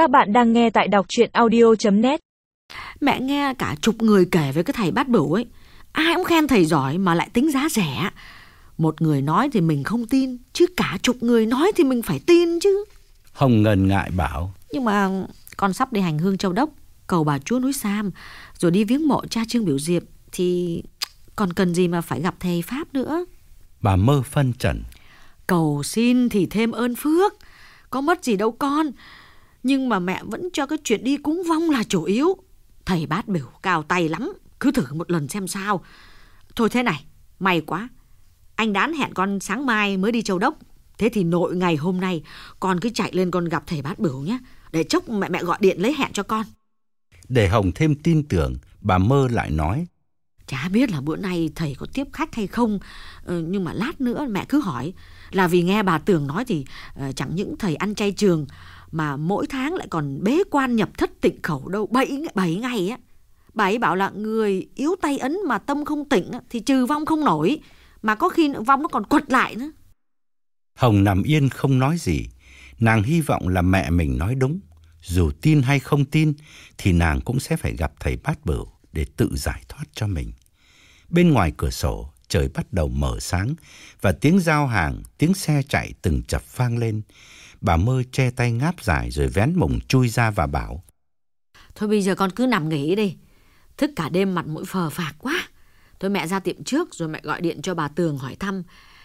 Các bạn đang nghe tại đọc chuyện audio.net Mẹ nghe cả chục người kể về cái thầy bát bửu ấy. Ai cũng khen thầy giỏi mà lại tính giá rẻ. Một người nói thì mình không tin, chứ cả chục người nói thì mình phải tin chứ. Hồng ngần ngại bảo. Nhưng mà con sắp đi hành hương châu đốc, cầu bà chúa núi Sam, rồi đi viếng mộ cha Trương Biểu Diệp, thì còn cần gì mà phải gặp thầy Pháp nữa. Bà mơ phân trần. Cầu xin thì thêm ơn phước, có mất gì đâu con. Nhưng mà mẹ vẫn cho cái chuyện đi cúng vong là chủ yếu. Thầy bát biểu cao tay lắm, cứ thử một lần xem sao. Thôi thế này, may quá. Anh đán hẹn con sáng mai mới đi châu đốc. Thế thì nội ngày hôm nay con cứ chạy lên con gặp thầy bát biểu nhé. Để chốc mẹ mẹ gọi điện lấy hẹn cho con. Để Hồng thêm tin tưởng, bà mơ lại nói. Chả biết là bữa nay thầy có tiếp khách hay không, ừ, nhưng mà lát nữa mẹ cứ hỏi. Là vì nghe bà Tường nói thì uh, chẳng những thầy ăn chay trường, mà mỗi tháng lại còn bế quan nhập thất tịnh khẩu đâu, 7, 7 ngày á. Bà ấy bảo là người yếu tay ấn mà tâm không tịnh thì trừ vong không nổi, mà có khi vong nó còn quật lại nữa. Hồng nằm yên không nói gì, nàng hy vọng là mẹ mình nói đúng. Dù tin hay không tin thì nàng cũng sẽ phải gặp thầy bát bửu để tự giải thoát cho mình. Bên ngoài cửa sổ, trời bắt đầu mở sáng và tiếng giao hàng, tiếng xe chạy từng chập vang lên. Bà mơ che tay ngáp dài rồi vén mùng chui ra và bảo. Thôi bây giờ con cứ nằm nghỉ đi. Thức cả đêm mặt mũi phờ phạc quá. Thôi mẹ ra tiệm trước rồi mẹ gọi điện cho bà Tường hỏi thăm.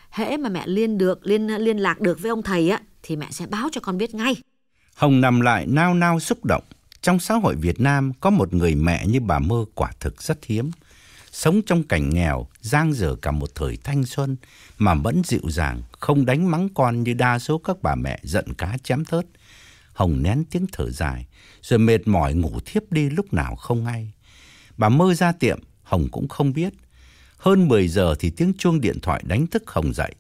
Hễ mà mẹ liên được, liên liên lạc được với ông thầy á thì mẹ sẽ báo cho con biết ngay. Hồng nằm lại nao nao xúc động. Trong xã hội Việt Nam có một người mẹ như bà mơ quả thực rất hiếm. Sống trong cảnh nghèo, giang dở cả một thời thanh xuân mà vẫn dịu dàng, không đánh mắng con như đa số các bà mẹ giận cá chém thớt. Hồng nén tiếng thở dài, rồi mệt mỏi ngủ thiếp đi lúc nào không hay. Bà mơ ra tiệm, Hồng cũng không biết. Hơn 10 giờ thì tiếng chuông điện thoại đánh thức Hồng dậy.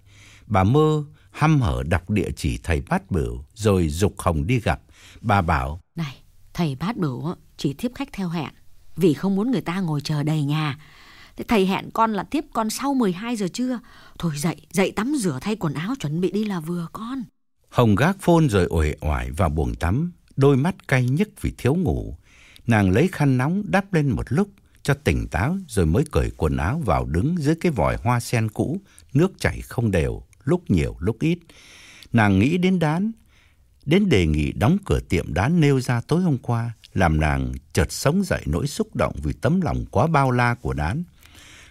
Bà mơ hăm hở đọc địa chỉ thầy bát bửu rồi dục Hồng đi gặp. Bà bảo, Này, thầy bát bửu chỉ tiếp khách theo hẹn, vì không muốn người ta ngồi chờ đầy nhà. Thế thầy hẹn con là tiếp con sau 12 giờ trưa. Thôi dậy, dậy tắm rửa thay quần áo chuẩn bị đi là vừa con. Hồng gác phôn rồi uể oải vào buồng tắm, đôi mắt cay nhức vì thiếu ngủ. Nàng lấy khăn nóng đắp lên một lúc cho tỉnh táo rồi mới cởi quần áo vào đứng dưới cái vòi hoa sen cũ, nước chảy không đều, lúc nhiều lúc ít. Nàng nghĩ đến đán, đến đề nghị đóng cửa tiệm đán nêu ra tối hôm qua, làm nàng chợt sống dậy nỗi xúc động vì tấm lòng quá bao la của đán.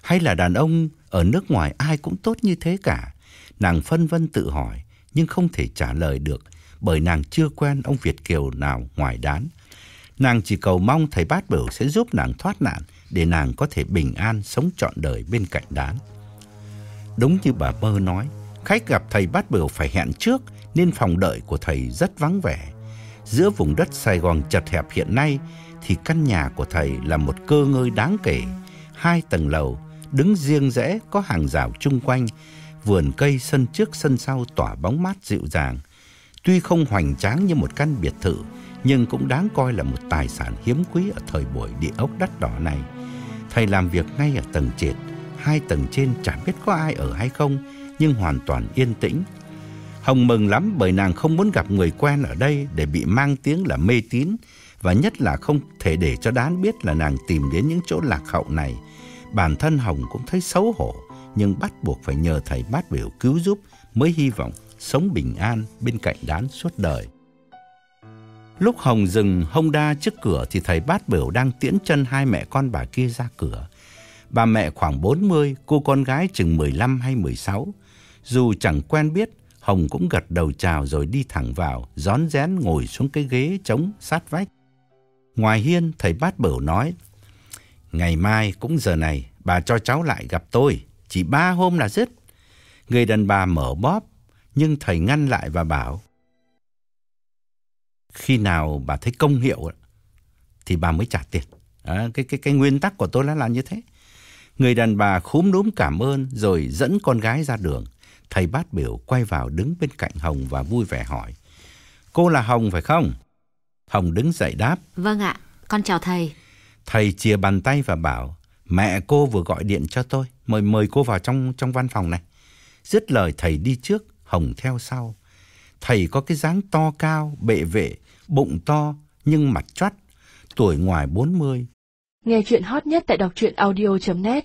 Hay là đàn ông ở nước ngoài ai cũng tốt như thế cả? Nàng phân vân tự hỏi, nhưng không thể trả lời được bởi nàng chưa quen ông Việt Kiều nào ngoài đán. Nàng chỉ cầu mong thầy bát bửu sẽ giúp nàng thoát nạn để nàng có thể bình an sống trọn đời bên cạnh đán. Đúng như bà mơ nói, khách gặp thầy bát bửu phải hẹn trước nên phòng đợi của thầy rất vắng vẻ. Giữa vùng đất Sài Gòn chật hẹp hiện nay thì căn nhà của thầy là một cơ ngơi đáng kể. Hai tầng lầu, đứng riêng rẽ có hàng rào chung quanh, vườn cây sân trước sân sau tỏa bóng mát dịu dàng. Tuy không hoành tráng như một căn biệt thự, nhưng cũng đáng coi là một tài sản hiếm quý ở thời buổi địa ốc đắt đỏ này. Thầy làm việc ngay ở tầng trệt, hai tầng trên chẳng biết có ai ở hay không, nhưng hoàn toàn yên tĩnh. Hồng mừng lắm bởi nàng không muốn gặp người quen ở đây để bị mang tiếng là mê tín, và nhất là không thể để cho đán biết là nàng tìm đến những chỗ lạc hậu này. Bản thân Hồng cũng thấy xấu hổ, nhưng bắt buộc phải nhờ thầy bát biểu cứu giúp mới hy vọng sống bình an bên cạnh đán suốt đời. Lúc Hồng dừng Honda trước cửa thì thầy bát biểu đang tiễn chân hai mẹ con bà kia ra cửa. Bà mẹ khoảng 40, cô con gái chừng 15 hay 16. Dù chẳng quen biết, Hồng cũng gật đầu chào rồi đi thẳng vào, gión rén ngồi xuống cái ghế trống sát vách. Ngoài hiên, thầy bát biểu nói, Ngày mai cũng giờ này, bà cho cháu lại gặp tôi, chỉ ba hôm là dứt. Người đàn bà mở bóp, nhưng thầy ngăn lại và bảo, Khi nào bà thấy công hiệu thì bà mới trả tiền. À, cái, cái, cái nguyên tắc của tôi là làm như thế. Người đàn bà khúm núm cảm ơn rồi dẫn con gái ra đường. Thầy bát biểu quay vào đứng bên cạnh Hồng và vui vẻ hỏi. Cô là Hồng phải không? Hồng đứng dậy đáp. Vâng ạ, con chào thầy. Thầy chia bàn tay và bảo, mẹ cô vừa gọi điện cho tôi, mời mời cô vào trong trong văn phòng này. Dứt lời thầy đi trước, Hồng theo sau. Thầy có cái dáng to cao, bệ vệ, bụng to nhưng mặt choắt, tuổi ngoài 40. Nghe chuyện hot nhất tại đọc truyện audio.net